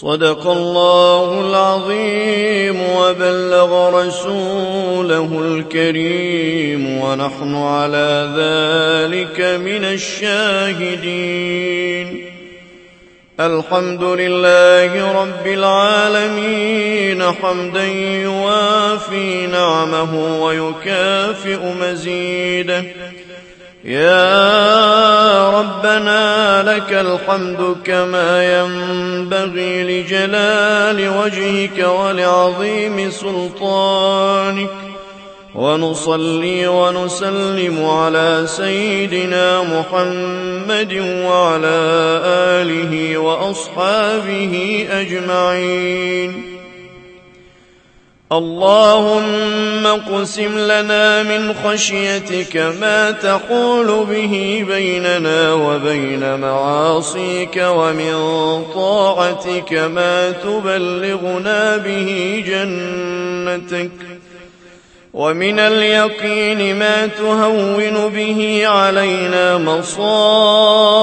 صدق الله العظيم وبلغ رسوله الكريم ونحن على ذلك من الشاهدين. الحمد لله رب العالمين حمدا يوافي نعمه ويكافئ مزيده. يا ربنا لك الحمد كما ينبغي لجلال وجهك ولعظيم سلطانك. ونصلي ونسلم على سيدنا محمد وعلى آله وأصحابه أجمعين. اللهم اقسم لنا من خشيتك ما تقول به بيننا وبين معاصيك ومن طاعتك ما تبلغنا به جنتك ومن اليقين ما تهون به علينا مصائب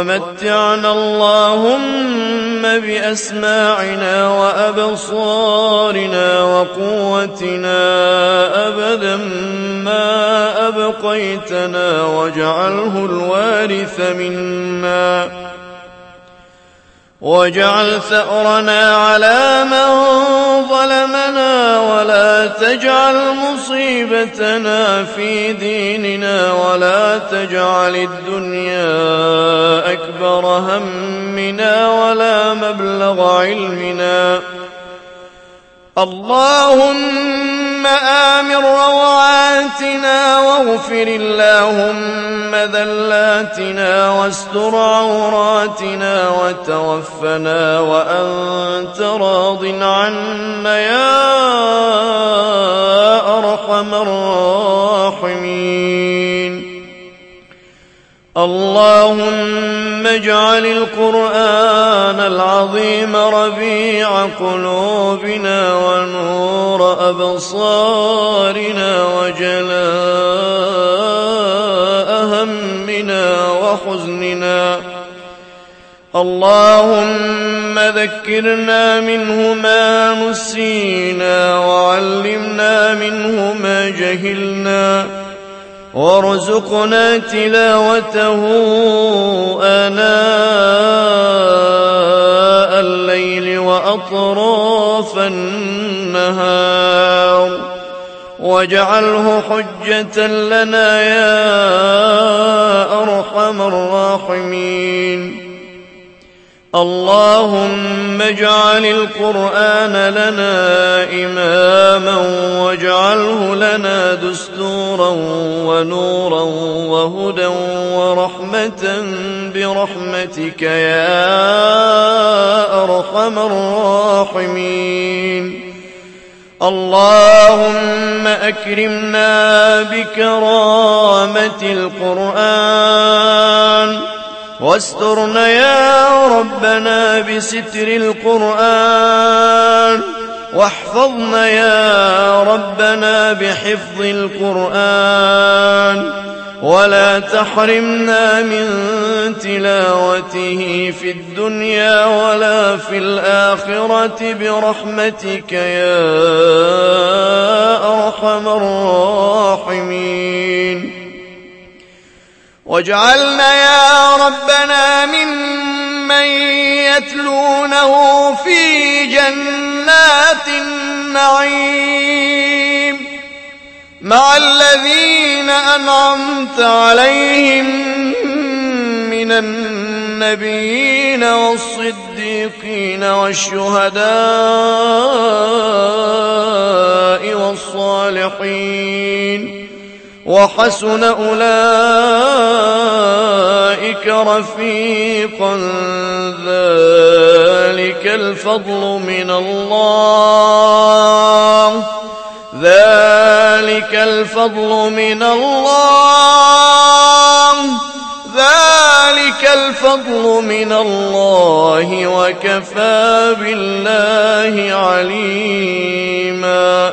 ومتعنا اللهم بأسماعنا وأبصارنا وقوتنا أبدا ما أبقيتنا واجعله الوارث منا واجعل ثأرنا على من ظلمنا ولا تجعل مصيبتنا في ديننا ولا تجعل الدنيا أكبر همنا ولا مبلغ علمنا. اللهم آمن روعاتنا واغفر اللهم ذلاتنا واستر عوراتنا وتوفنا وأنت راض عنا يا أرحم الراحمين. اللهم اجعل القرآن العظيم ربيع قلوبنا ونور أبصارنا وجلاء همنا وحزننا. اللهم ذكرنا منه ما نسينا وعلمنا منه ما جهلنا. وارزقنا تلاوته آناء الليل وأطراف النهار واجعله حجة لنا يا أرحم الراحمين اللهم اجعل القرآن لنا إماما واجعله لنا دستورا ونورا وهدى ورحمة برحمتك يا أرحم الراحمين. اللهم أكرمنا بكرامة القرآن واسترنا يا ربنا بستر القرآن واحفظنا يا ربنا بحفظ القرآن ولا تحرمنا من تلاوته في الدنيا ولا في الآخرة برحمتك يا أرحم الراحمين. واجعلنا يا ربنا ممن يتلونه في جنات النعيم. مع الذين أنعمت عليهم من النبيين والصديقين والشهداء والصالحين. وحسن أولئك رفيقا. ذلك الفضل من الله. ذلك الفضل من الله. ذلك الفضل من الله. وكفى بالله عليما.